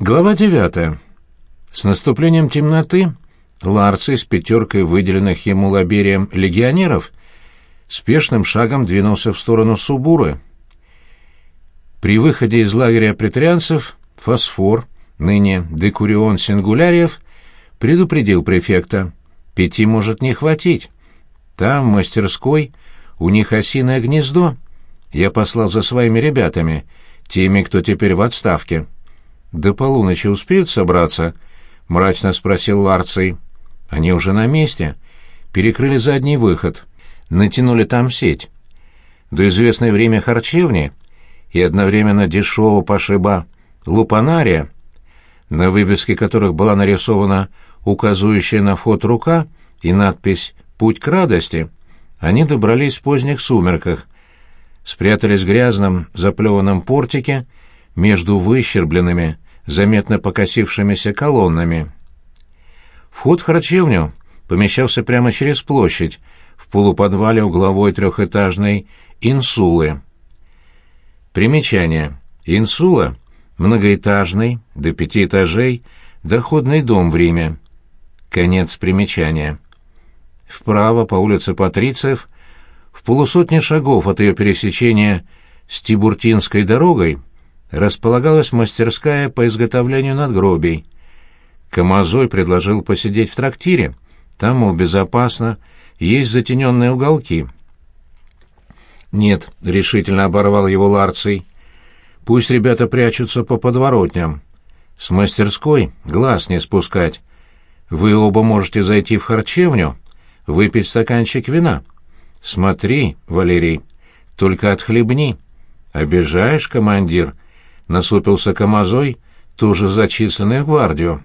Глава девятая. С наступлением темноты Ларций с пятеркой выделенных ему лаберием легионеров спешным шагом двинулся в сторону Субуры. При выходе из лагеря претарианцев Фосфор, ныне Декурион Сингуляриев, предупредил префекта. Пяти может не хватить. Там, в мастерской, у них осиное гнездо. Я послал за своими ребятами, теми, кто теперь в отставке. «До полуночи успеют собраться?» — мрачно спросил Ларций. «Они уже на месте. Перекрыли задний выход. Натянули там сеть. До известное время харчевни и одновременно дешевого пошиба лупанария, на вывеске которых была нарисована указывающая на вход рука и надпись «Путь к радости», они добрались в поздних сумерках, спрятались в грязном заплеванном портике между выщербленными, заметно покосившимися колоннами. Вход в харчевню помещался прямо через площадь, в полуподвале угловой трехэтажной инсулы. Примечание. Инсула — многоэтажный, до пяти этажей, доходный дом в Риме. Конец примечания. Вправо по улице Патрициев, в полусотне шагов от ее пересечения с Тибуртинской дорогой, располагалась мастерская по изготовлению надгробий. Камазой предложил посидеть в трактире. Там, мол, безопасно, есть затененные уголки. «Нет», — решительно оборвал его Ларций. «Пусть ребята прячутся по подворотням. С мастерской глаз не спускать. Вы оба можете зайти в харчевню, выпить стаканчик вина. Смотри, Валерий, только отхлебни. Обижаешь, командир?» Насупился Камазой, тоже зачисленный в гвардию.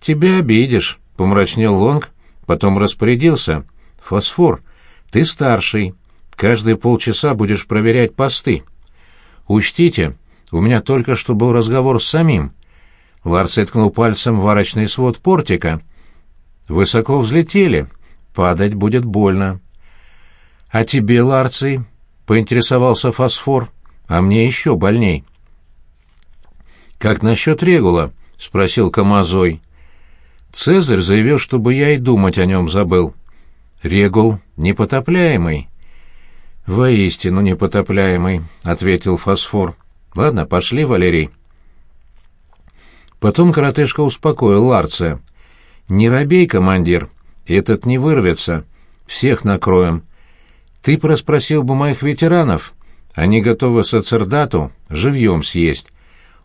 «Тебя обидишь», — помрачнел Лонг, потом распорядился. «Фосфор, ты старший. Каждые полчаса будешь проверять посты. Учтите, у меня только что был разговор с самим». Ларс ткнул пальцем в арочный свод портика. «Высоко взлетели. Падать будет больно». «А тебе, Ларций?» — поинтересовался Фосфор. «А мне еще больней». «Как насчет Регула?» — спросил Камазой. Цезарь заявил, чтобы я и думать о нем забыл. Регул непотопляемый. «Воистину непотопляемый», — ответил Фосфор. «Ладно, пошли, Валерий». Потом коротышка успокоил Ларция. «Не робей, командир, этот не вырвется. Всех накроем. Ты проспросил бы моих ветеранов. Они готовы сацердату живьем съесть.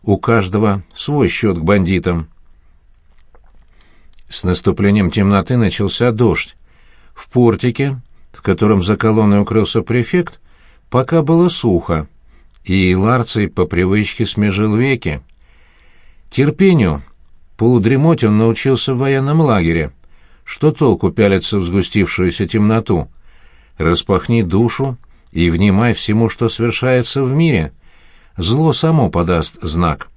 У каждого свой счет к бандитам. С наступлением темноты начался дождь. В портике, в котором за колонной укрылся префект, пока было сухо, и Ларций по привычке смежил веки. Терпению, полудремоте он научился в военном лагере. Что толку пялиться в сгустившуюся темноту? Распахни душу и внимай всему, что совершается в мире — зло само подаст знак.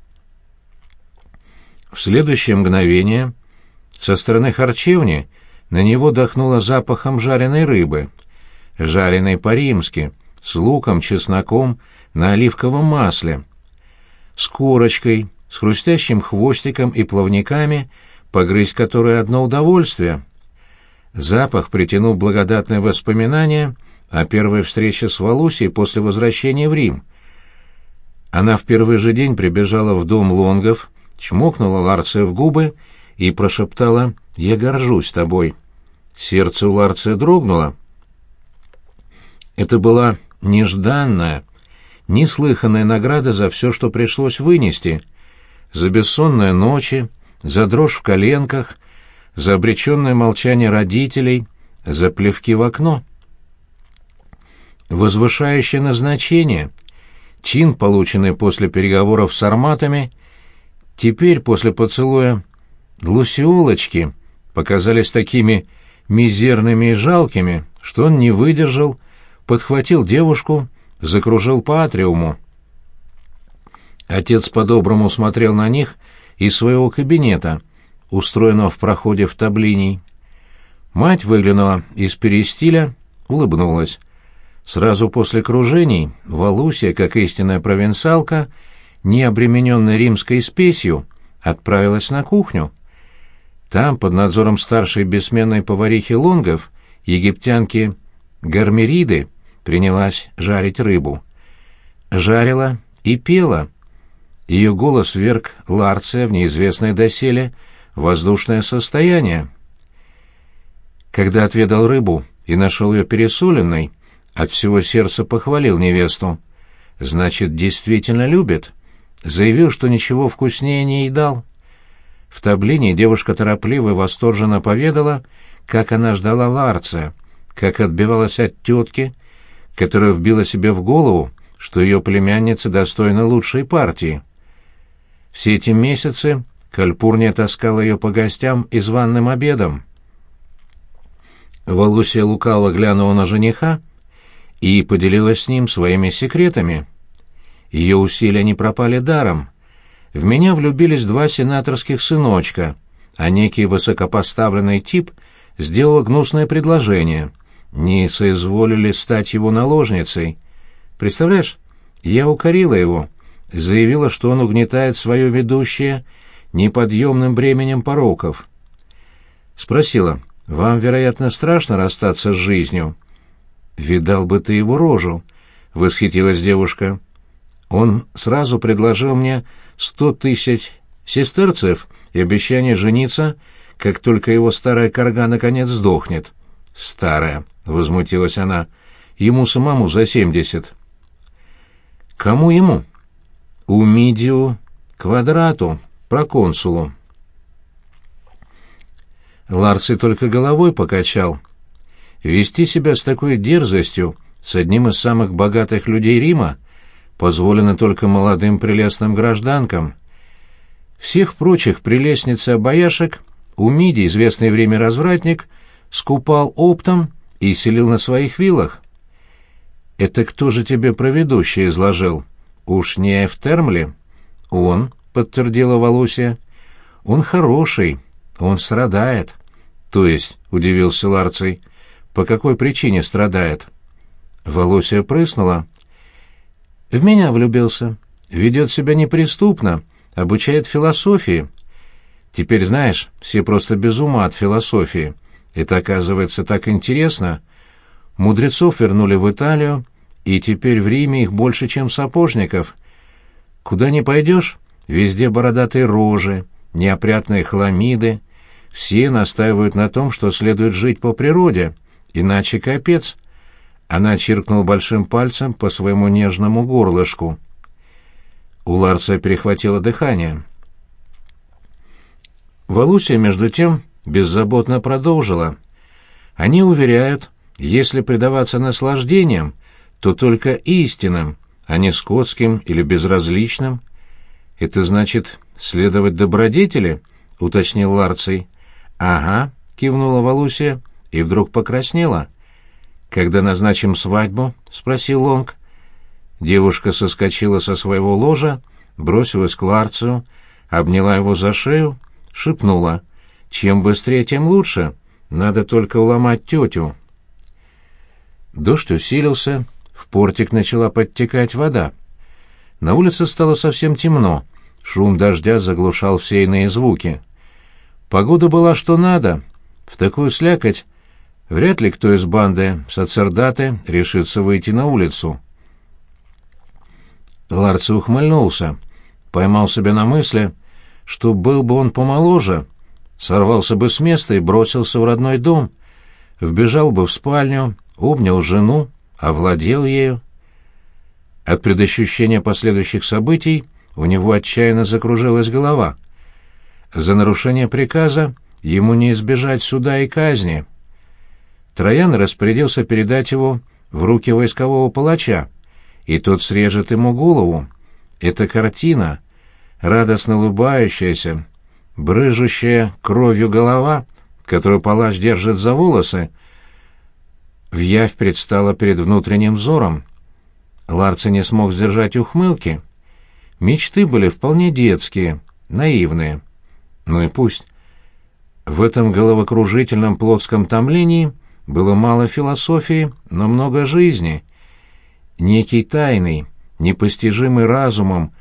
В следующее мгновение со стороны харчевни на него дохнуло запахом жареной рыбы, жареной по-римски, с луком, чесноком, на оливковом масле, с корочкой, с хрустящим хвостиком и плавниками, погрызть которые одно удовольствие. Запах притянул благодатное воспоминание о первой встрече с Валусией после возвращения в Рим — она в первый же день прибежала в дом Лонгов, чмокнула Ларция в губы и прошептала «Я горжусь тобой». Сердце у Ларция дрогнуло. Это была нежданная, неслыханная награда за все, что пришлось вынести. За бессонные ночи, за дрожь в коленках, за обреченное молчание родителей, за плевки в окно. Возвышающее назначение — Чин, полученный после переговоров с арматами, теперь после поцелуя Лусиолочки показались такими мизерными и жалкими, что он не выдержал, подхватил девушку, закружил по атриуму. Отец по-доброму смотрел на них из своего кабинета, устроенного в проходе в таблиний. Мать выглянула из перестиля, улыбнулась. Сразу после кружений Валусия, как истинная провинциалка, не обремененная римской спесью, отправилась на кухню. Там, под надзором старшей бессменной поварихи Лонгов, египтянки Гармериды, принялась жарить рыбу. Жарила и пела. Ее голос вверг Ларция в неизвестное доселе воздушное состояние. Когда отведал рыбу и нашел ее пересоленной, от всего сердца похвалил невесту. Значит, действительно любит. Заявил, что ничего вкуснее не едал. В таблине девушка торопливо и восторженно поведала, как она ждала Ларция, как отбивалась от тетки, которая вбила себе в голову, что ее племянница достойна лучшей партии. Все эти месяцы Кальпурния таскала ее по гостям и званным обедам. Валусия лукаво глянула на жениха и поделилась с ним своими секретами. Ее усилия не пропали даром. В меня влюбились два сенаторских сыночка, а некий высокопоставленный тип сделал гнусное предложение. Не соизволили стать его наложницей. Представляешь, я укорила его, заявила, что он угнетает свое ведущее неподъемным бременем пороков. Спросила, «Вам, вероятно, страшно расстаться с жизнью?» «Видал бы ты его рожу», — восхитилась девушка. «Он сразу предложил мне сто тысяч сестерцев и обещание жениться, как только его старая корга наконец сдохнет». «Старая», — возмутилась она, — «ему самому за семьдесят». «Кому ему?» «У Мидио Квадрату, проконсулу». Ларций только головой покачал. Вести себя с такой дерзостью с одним из самых богатых людей Рима позволено только молодым прелестным гражданкам. Всех прочих прелестниц и обаяшек у Миди, известный время развратник, скупал оптом и селил на своих виллах. «Это кто же тебе про ведущее изложил? Уж не Эфтермли?» «Он», — подтвердила Волосия. «Он хороший, он страдает». «То есть», — удивился Ларций, — «по какой причине страдает?» Волосия прыснула. «В меня влюбился. Ведет себя неприступно, обучает философии. Теперь, знаешь, все просто без ума от философии. Это, оказывается, так интересно. Мудрецов вернули в Италию, и теперь в Риме их больше, чем сапожников. Куда ни пойдешь, везде бородатые рожи, неопрятные хламиды — все настаивают на том, что следует жить по природе, иначе капец. Она чиркнула большим пальцем по своему нежному горлышку. У Ларса перехватило дыхание. Валусия, между тем, беззаботно продолжила. Они уверяют, если предаваться наслаждениям, то только истинным, а не скотским или безразличным. Это значит следовать добродетели, уточнил Ларций. «Ага», — кивнула Валусия и вдруг покраснела. «Когда назначим свадьбу?» — спросил Лонг. Девушка соскочила со своего ложа, бросилась к Ларцию, обняла его за шею, шепнула. «Чем быстрее, тем лучше. Надо только уломать тетю». Дождь усилился, в портик начала подтекать вода. На улице стало совсем темно, шум дождя заглушал все иные звуки. Погода была что надо. В такую слякоть вряд ли кто из банды сацердаты решится выйти на улицу. Ларци ухмыльнулся, поймал себя на мысли, что был бы он помоложе, сорвался бы с места и бросился в родной дом, вбежал бы в спальню, обнял жену, овладел ею. От предощущения последующих событий у него отчаянно закружилась голова — за нарушение приказа ему не избежать суда и казни. Троян распорядился передать его в руки войскового палача, и тот срежет ему голову. Эта картина, радостно улыбающаяся, брыжущая кровью голова, которую палач держит за волосы, в явь предстала перед внутренним взором. Ларци не смог сдержать ухмылки. Мечты были вполне детские, наивные. Ну и пусть. В этом головокружительном плотском томлении было мало философии, но много жизни. Некий тайный, непостижимый разумом,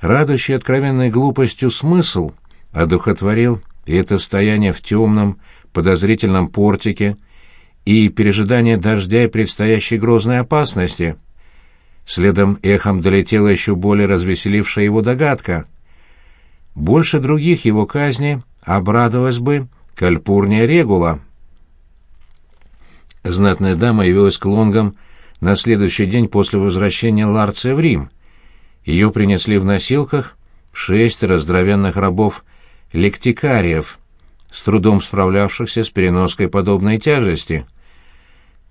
радующий откровенной глупостью смысл одухотворил и это стояние в темном, подозрительном портике, и пережидание дождя и предстоящей грозной опасности. Следом эхом долетела еще более развеселившая его догадка. Больше других его казни обрадовалась бы Кальпурния Регула. Знатная дама явилась к лонгам на следующий день после возвращения Ларция в Рим. Ее принесли в носилках шесть раздровенных рабов лектикариев, с трудом справлявшихся с переноской подобной тяжести.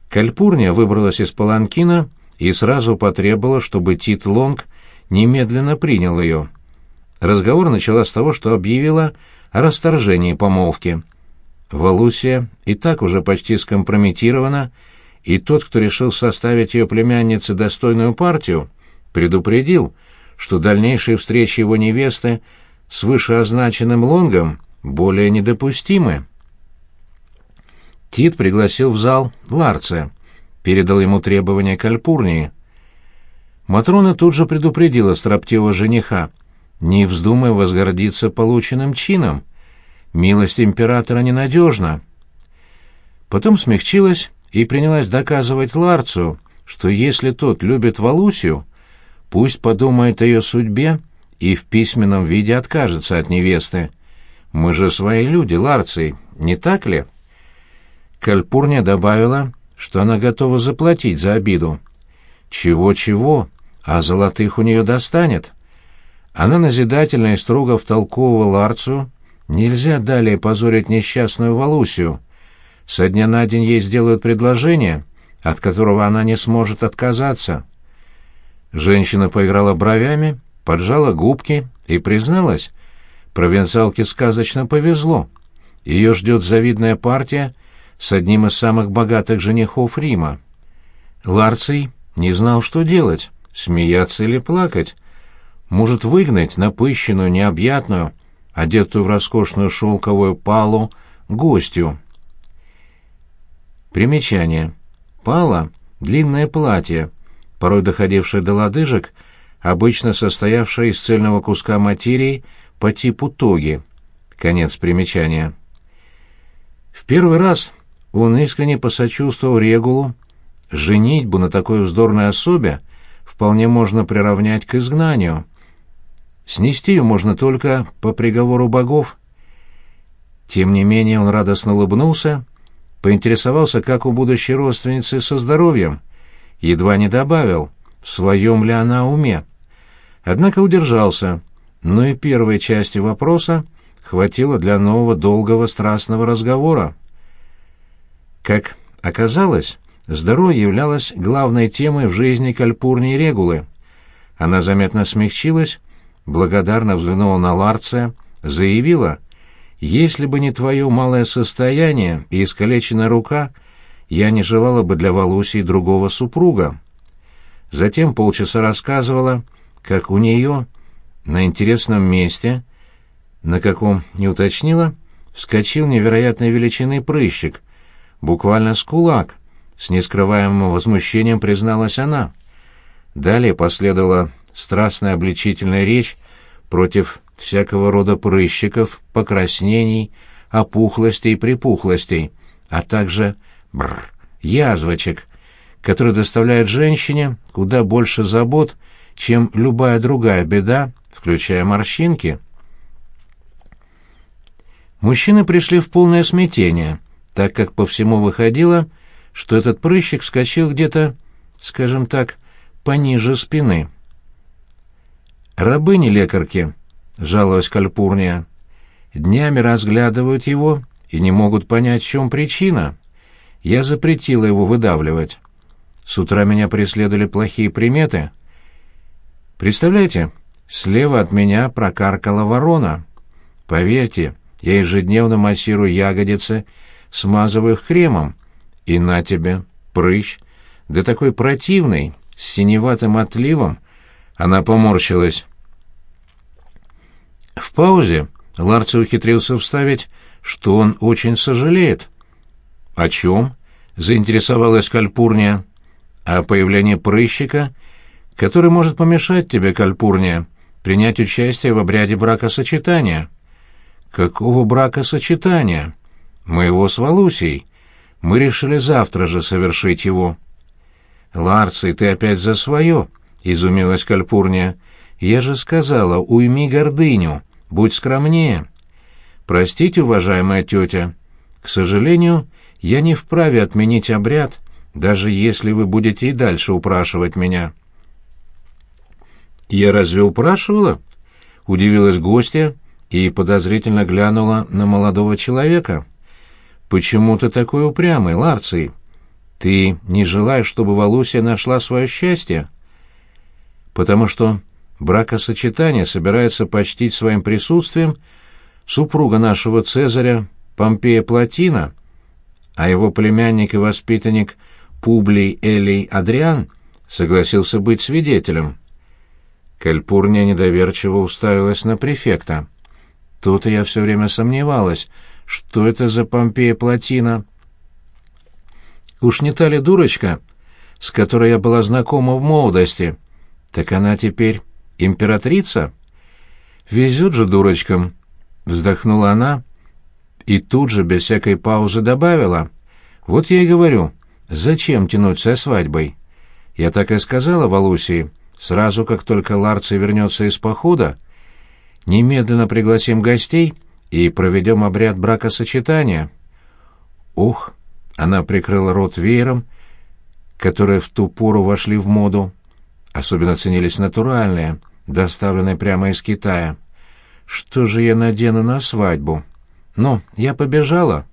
Кальпурния выбралась из паланкина и сразу потребовала, чтобы Тит Лонг немедленно принял ее. Разговор начала с того, что объявила о расторжении помолвки. Валусия и так уже почти скомпрометирована, и тот, кто решил составить ее племяннице достойную партию, предупредил, что дальнейшие встречи его невесты с вышеозначенным лонгом более недопустимы. Тит пригласил в зал Ларция, передал ему требования Кальпурнии. Матрона тут же предупредила строптивого жениха, не вздумай возгордиться полученным чином, милость императора ненадежна. Потом смягчилась и принялась доказывать Ларцу, что если тот любит Валусию, пусть подумает о ее судьбе и в письменном виде откажется от невесты. Мы же свои люди, Ларций, не так ли? Кальпурния добавила, что она готова заплатить за обиду. Чего-чего, а золотых у нее достанет. Она назидательно и строго втолковывала Ларцу, нельзя далее позорить несчастную Валусию. Со дня на день ей сделают предложение, от которого она не сможет отказаться. Женщина поиграла бровями, поджала губки и призналась, провинциалке сказочно повезло. Ее ждет завидная партия с одним из самых богатых женихов Рима. Ларций не знал, что делать, смеяться или плакать. Может выгнать напыщенную, необъятную, одетую в роскошную шелковую палу, гостью. Примечание. Пала — длинное платье, порой доходившее до лодыжек, обычно состоявшее из цельного куска материи по типу тоги. Конец примечания. В первый раз он искренне посочувствовал Регулу. Женитьбу на такой вздорной особе вполне можно приравнять к изгнанию. Снести ее можно только по приговору богов. Тем не менее он радостно улыбнулся, поинтересовался, как у будущей родственницы со здоровьем, едва не добавил, в своем ли она уме. Однако удержался, но и первой части вопроса хватило для нового долгого страстного разговора. Как оказалось, здоровье являлось главной темой в жизни Кальпурни Регулы. Она заметно смягчилась, благодарно взглянула на Ларция, заявила, «Если бы не твое малое состояние и искалеченная рука, я не желала бы для Валусии другого супруга». Затем полчаса рассказывала, как у нее на интересном месте, на каком не уточнила, вскочил невероятной величины прыщик, буквально с кулак, с нескрываемым возмущением призналась она. Далее последовала страстная обличительная речь против всякого рода прыщиков, покраснений, опухлостей и припухлостей, а также бррр, язвочек, которые доставляют женщине куда больше забот, чем любая другая беда, включая морщинки. Мужчины пришли в полное смятение, так как по всему выходило, что этот прыщик вскочил где-то, скажем так, пониже спины. «Рабыни-лекарки», — жаловалась Кальпурния, — «днями разглядывают его и не могут понять, в чем причина. Я запретила его выдавливать. С утра меня преследовали плохие приметы. Представляете, слева от меня прокаркала ворона. Поверьте, я ежедневно массирую ягодицы, смазываю их кремом. И на тебе, прыщ, да такой противный, с синеватым отливом, она поморщилась. В паузе Ларци ухитрился вставить, что он очень сожалеет. «О чем?» — заинтересовалась Кальпурния. «О появлении прыщика, который может помешать тебе, Кальпурния, принять участие в обряде бракосочетания. Какого бракосочетания? Моего с Валусией. Мы решили завтра же совершить его. Ларций, ты опять за свое, — изумилась Кальпурния. Я же сказала, уйми гордыню, будь скромнее. Простите, уважаемая тетя, к сожалению, я не вправе отменить обряд, даже если вы будете и дальше упрашивать меня. «Я разве упрашивала?» — удивилась гостья и подозрительно глянула на молодого человека. «Почему ты такой упрямый, Ларций? Ты не желаешь, чтобы Валусия нашла свое счастье?» «Потому что бракосочетание собирается почтить своим присутствием супруга нашего Цезаря Помпея Платина, а его племянник и воспитанник Публий Элий Адриан согласился быть свидетелем». Кальпурния недоверчиво уставилась на префекта. Тут я все время сомневалась, что это за Помпея Платина. Уж не та ли дурочка, с которой я была знакома в молодости? Так она теперь императрица? Везет же дурочкам, вздохнула она и тут же без всякой паузы добавила. Вот я и говорю, зачем тянуть со свадьбой? Я так и сказала Валусии, Сразу, как только Ларций вернется из похода, немедленно пригласим гостей и проведем обряд бракосочетания. Ух! Она прикрыла рот веером, которые в ту пору вошли в моду. Особенно ценились натуральные, доставленные прямо из Китая. Что же я надену на свадьбу? Ну, я побежала.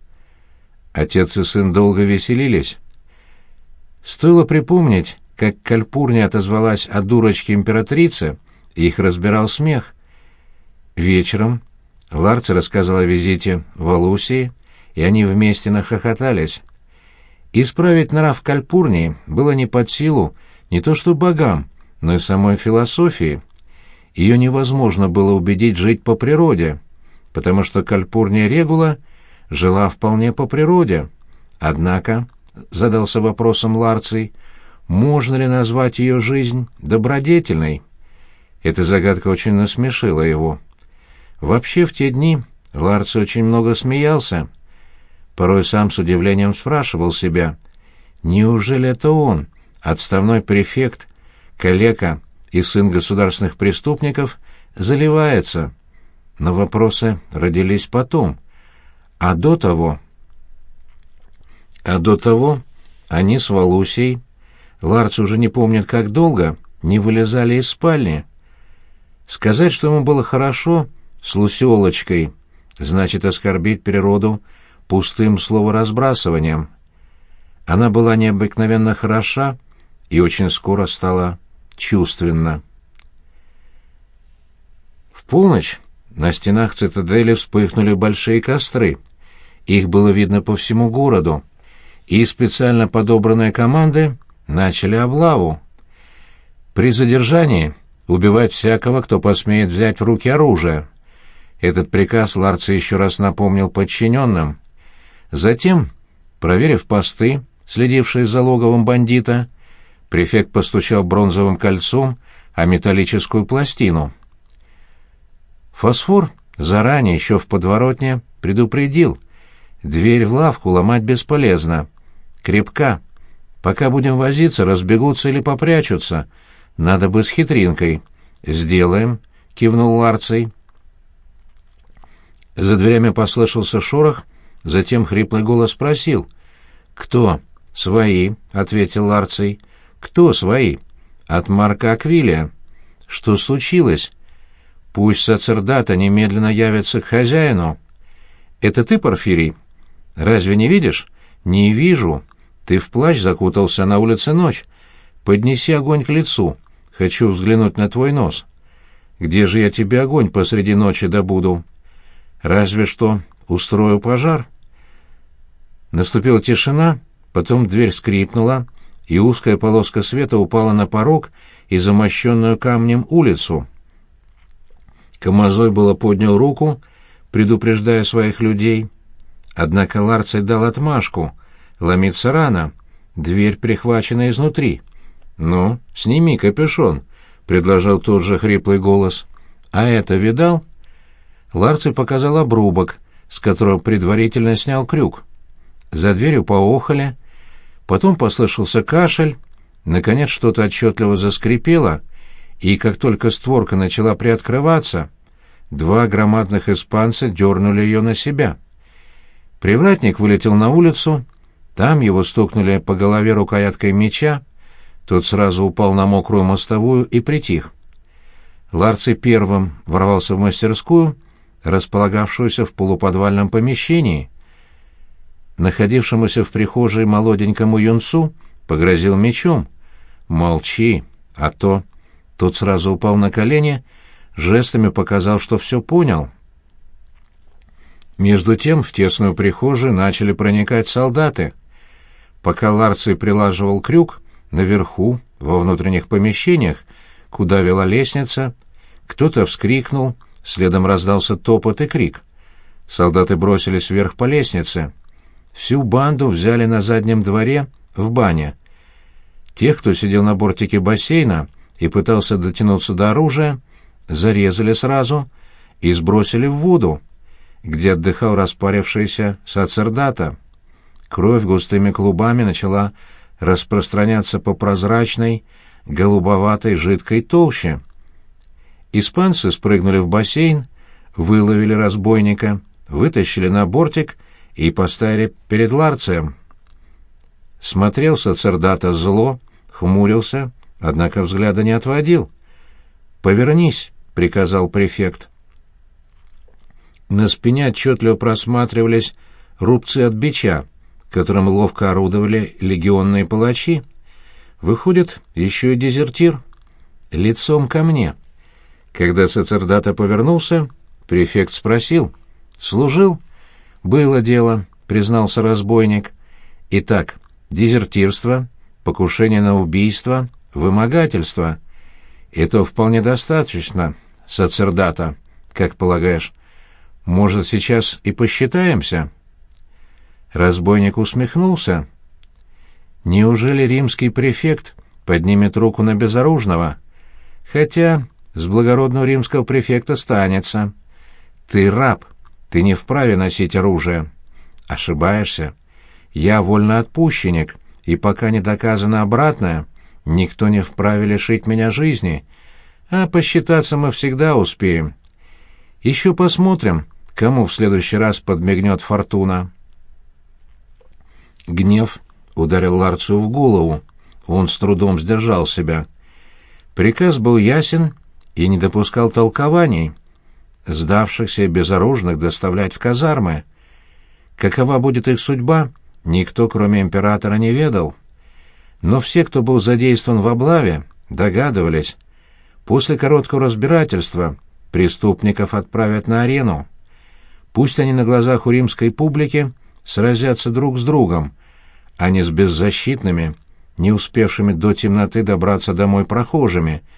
Отец и сын долго веселились. Стоило припомнить, как Кальпурня отозвалась о дурочке императрицы, их разбирал смех. Вечером Ларци рассказал о визите в Алусии, и они вместе нахохотались. Исправить нрав Кальпурнии было не под силу не то что богам, но и самой философии. Ее невозможно было убедить жить по природе, потому что Кальпурния Регула жила вполне по природе. Однако, задался вопросом Ларций, можно ли назвать ее жизнь добродетельной? Эта загадка очень насмешила его. Вообще в те дни Ларци очень много смеялся. Порой сам с удивлением спрашивал себя, неужели это он, отставной префект, коллега и сын государственных преступников, заливается? Но вопросы родились потом. А до того... А до того они с Валусией Ларц уже не помнит, как долго, не вылезали из спальни. Сказать, что ему было хорошо, с Луселочкой, значит оскорбить природу пустым словоразбрасыванием. Она была необыкновенно хороша и очень скоро стала чувственна. В полночь на стенах цитадели вспыхнули большие костры. Их было видно по всему городу, и специально подобранные команды начали облаву. При задержании убивать всякого, кто посмеет взять в руки оружие. Этот приказ Ларца еще раз напомнил подчиненным. Затем, проверив посты, следившие за логовом бандита, префект постучал бронзовым кольцом о металлическую пластину. Фосфор заранее, еще в подворотне, предупредил. Дверь в лавку ломать бесполезно. Крепка, Пока будем возиться, разбегутся или попрячутся. Надо бы с хитринкой. Сделаем, кивнул Ларций. За дверями послышался шорох, затем хриплый голос спросил. «Кто?» «Свои», — ответил Ларций. «Кто свои?» «От Марка Аквилия». «Что случилось?» «Пусть сацердата немедленно явится к хозяину». «Это ты, Порфирий?» «Разве не видишь?» «Не вижу», ты в плащ закутался, на улице ночь. Поднеси огонь к лицу. Хочу взглянуть на твой нос. Где же я тебе огонь посреди ночи добуду? Разве что устрою пожар. Наступила тишина, потом дверь скрипнула, и узкая полоска света упала на порог и замощенную камнем улицу. Камазой было поднял руку, предупреждая своих людей. Однако Ларций дал отмашку — Ломиться рано. Дверь прихвачена изнутри. «Ну, сними капюшон», — предложил тот же хриплый голос. «А это видал?» Ларций показал обрубок, с которого предварительно снял крюк. За дверью поохали, потом послышался кашель, наконец что-то отчетливо заскрипело, и как только створка начала приоткрываться, два громадных испанца дернули ее на себя. Привратник вылетел на улицу, там его стукнули по голове рукояткой меча, тот сразу упал на мокрую мостовую и притих. Ларций первым ворвался в мастерскую, располагавшуюся в полуподвальном помещении. Находившемуся в прихожей молоденькому юнцу погрозил мечом. «Молчи, а то...» Тот сразу упал на колени, жестами показал, что все понял. Между тем в тесную прихожую начали проникать солдаты. Пока Ларций прилаживал крюк, наверху, во внутренних помещениях, куда вела лестница, кто-то вскрикнул — Следом раздался топот и крик. Солдаты бросились вверх по лестнице. Всю банду взяли на заднем дворе в бане. Тех, кто сидел на бортике бассейна и пытался дотянуться до оружия, зарезали сразу и сбросили в воду, где отдыхал распарившийся сацердата. Кровь густыми клубами начала распространяться по прозрачной, голубоватой жидкой толще. Испанцы спрыгнули в бассейн, выловили разбойника, вытащили на бортик и поставили перед Ларцием. Смотрел сацердата зло, хмурился, однако взгляда не отводил. «Повернись», — приказал префект. На спине отчетливо просматривались рубцы от бича, которым ловко орудовали легионные палачи. Выходит, еще и дезертир. Лицом ко мне. Когда сацердата повернулся, префект спросил. «Служил?» «Было дело», — признался разбойник. «Итак, дезертирство, покушение на убийство, вымогательство. Это вполне достаточно, сацердата, как полагаешь. Может, сейчас и посчитаемся?» Разбойник усмехнулся. «Неужели римский префект поднимет руку на безоружного? Хотя с благородного римского префекта станется. Ты раб, ты не вправе носить оружие. Ошибаешься. Я вольноотпущенник, и пока не доказано обратное, никто не вправе лишить меня жизни, а посчитаться мы всегда успеем. Еще посмотрим, кому в следующий раз подмигнет фортуна. Гнев ударил Ларцию в голову. Он с трудом сдержал себя. Приказ был ясен и не допускал толкований, сдавшихся безоружных доставлять в казармы. Какова будет их судьба, никто, кроме императора, не ведал. Но все, кто был задействован в облаве, догадывались. После короткого разбирательства преступников отправят на арену. Пусть они на глазах у римской публики сразятся друг с другом, а не с беззащитными, не успевшими до темноты добраться домой прохожими —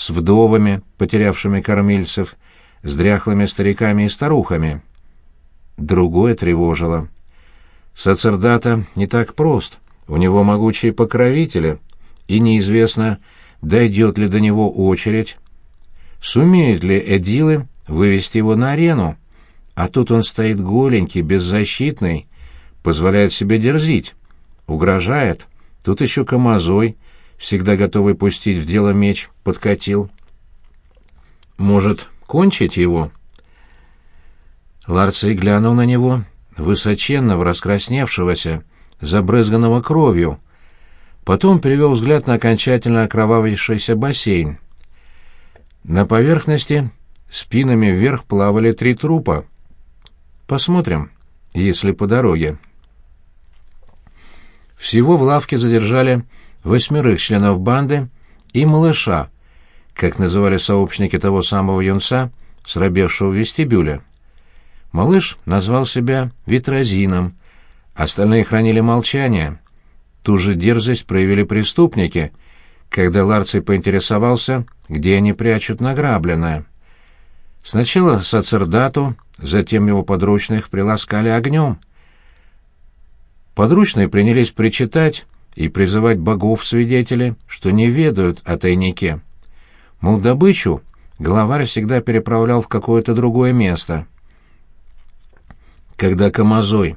с вдовами, потерявшими кормильцев, с дряхлыми стариками и старухами. Другое тревожило. Сацердата не так прост, у него могучие покровители, и неизвестно, дойдет ли до него очередь. Сумеют ли эдилы вывести его на арену? А тут он стоит голенький, беззащитный, позволяет себе дерзить, угрожает. Тут еще Камазой — всегда готовый пустить в дело меч, подкатил. «Может, кончить его?» Ларций глянул на него, высоченного, раскрасневшегося, забрызганного кровью. Потом перевел взгляд на окончательно окровавившийся бассейн. На поверхности спинами вверх плавали три трупа. «Посмотрим, если по дороге». Всего в лавке задержали восьмерых членов банды и малыша, как называли сообщники того самого юнца, срабевшего в вестибюле. Малыш назвал себя Витразином, остальные хранили молчание. Ту же дерзость проявили преступники, когда Ларций поинтересовался, где они прячут награбленное. Сначала сацердату, затем его подручных приласкали огнем. Подручные принялись причитать, и призывать богов в свидетели, что не ведают о тайнике. Мол, добычу главарь всегда переправлял в какое-то другое место. Когда Камазой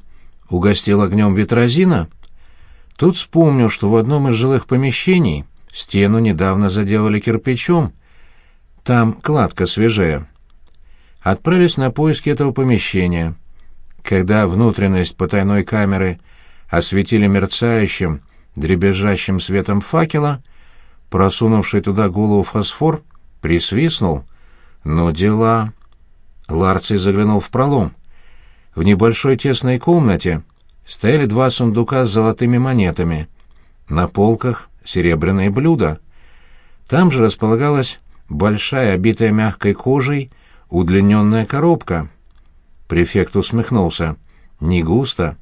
угостил огнем Витразина, тут вспомнил, что в одном из жилых помещений стену недавно заделали кирпичом, там кладка свежая. Отправились на поиски этого помещения. Когда внутренность потайной камеры осветили мерцающим, дребезжащим светом факела, просунувший туда голову фосфор присвистнул. «Ну, дела...» Ларций заглянул в пролом. В небольшой тесной комнате стояли два сундука с золотыми монетами. На полках серебряные блюда. Там же располагалась большая, обитая мягкой кожей, удлиненная коробка. Префект усмехнулся. Не густо.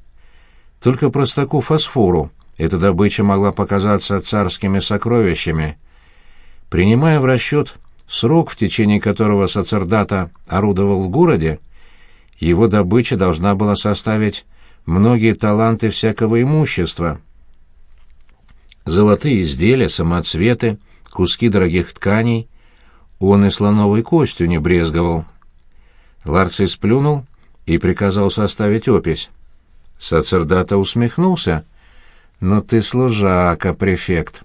Только простаку фосфору эта добыча могла показаться царскими сокровищами. Принимая в расчет срок, в течение которого сацердата орудовал в городе, его добыча должна была составить многие таланты всякого имущества. Золотые изделия, самоцветы, куски дорогих тканей. Он и слоновой костью не брезговал. Ларций сплюнул и приказал составить опись. Сацердата усмехнулся. «Но ты служака, префект.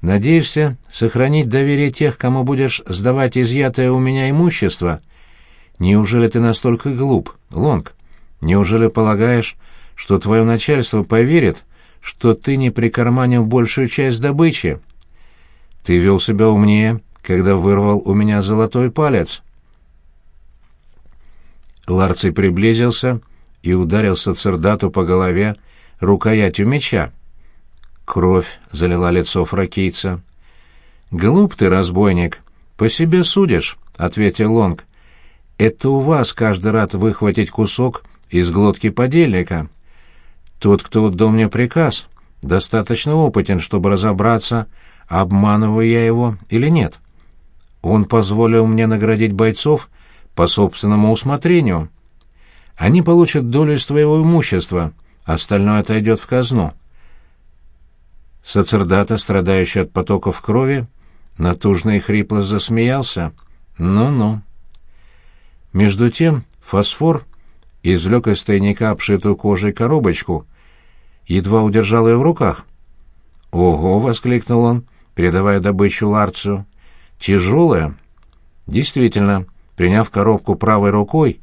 Надеешься сохранить доверие тех, кому будешь сдавать изъятое у меня имущество? Неужели ты настолько глуп, Лонг? Неужели полагаешь, что твое начальство поверит, что ты не прикарманил большую часть добычи? Ты вел себя умнее, когда вырвал у меня золотой палец». Ларций приблизился и ударил сацердату по голове рукоятью меча. Кровь залила лицо фракийца. «Глуп ты, разбойник, по себе судишь», — ответил Лонг. «Это у вас каждый раз выхватить кусок из глотки подельника. Тот, кто отдал мне приказ, достаточно опытен, чтобы разобраться, обманываю я его или нет. Он позволил мне наградить бойцов по собственному усмотрению. Они получат долю из твоего имущества, остальное отойдет в казну. Сацердата, страдающий от потоков крови, натужно и хрипло засмеялся. «Ну-ну». Между тем фосфор извлек из тайника обшитую кожей коробочку, едва удержал ее в руках. «Ого!» — воскликнул он, передавая добычу Ларцию. «Тяжелая?» «Действительно, Приняв коробку правой рукой,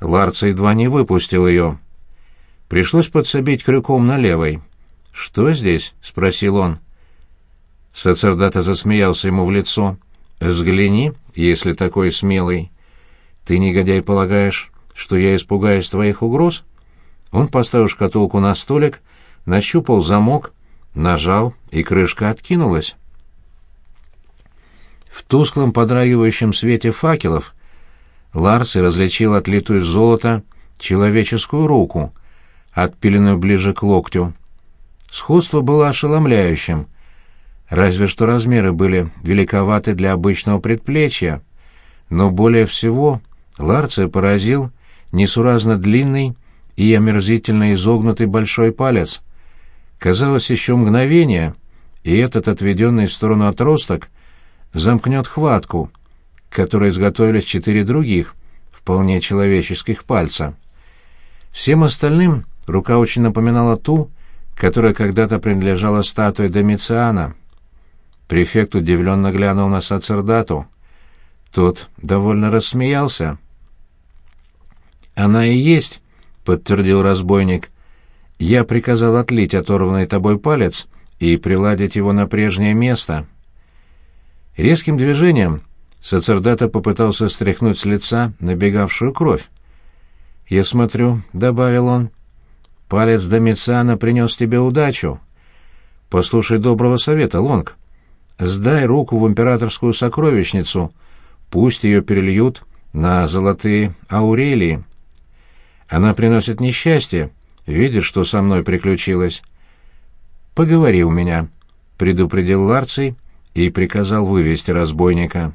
Ларца едва не выпустил ее. Пришлось подсобить крюком на левой. «Что здесь?» — спросил он. Сацердата засмеялся ему в лицо. «Взгляни, если такой смелый. Ты, негодяй, полагаешь, что я испугаюсь твоих угроз?» Он поставил шкатулку на столик, нащупал замок, нажал, и крышка откинулась. В тусклом подрагивающем свете факелов Ларс и различил отлитую из золота человеческую руку, отпиленную ближе к локтю. Сходство было ошеломляющим, разве что размеры были великоваты для обычного предплечья, но более всего Ларция поразил несуразно длинный и омерзительно изогнутый большой палец. Казалось, еще мгновение, и этот отведенный в сторону отросток замкнет хватку, которой изготовились четыре других, вполне человеческих пальца. Всем остальным рука очень напоминала ту, которая когда-то принадлежала статуе Домициана. Префект удивленно глянул на сацердату. Тот довольно рассмеялся. «Она и есть», — подтвердил разбойник. «Я приказал отлить оторванный тобой палец и приладить его на прежнее место». Резким движением Сацердата попытался стряхнуть с лица набегавшую кровь. «Я смотрю», — добавил он, — «палец Домициана принес тебе удачу. Послушай доброго совета, Лонг. Сдай руку в императорскую сокровищницу, пусть ее перельют на золотые аурелии. Она приносит несчастье, видишь, что со мной приключилось. Поговори у меня», — предупредил Ларций и приказал вывести разбойника.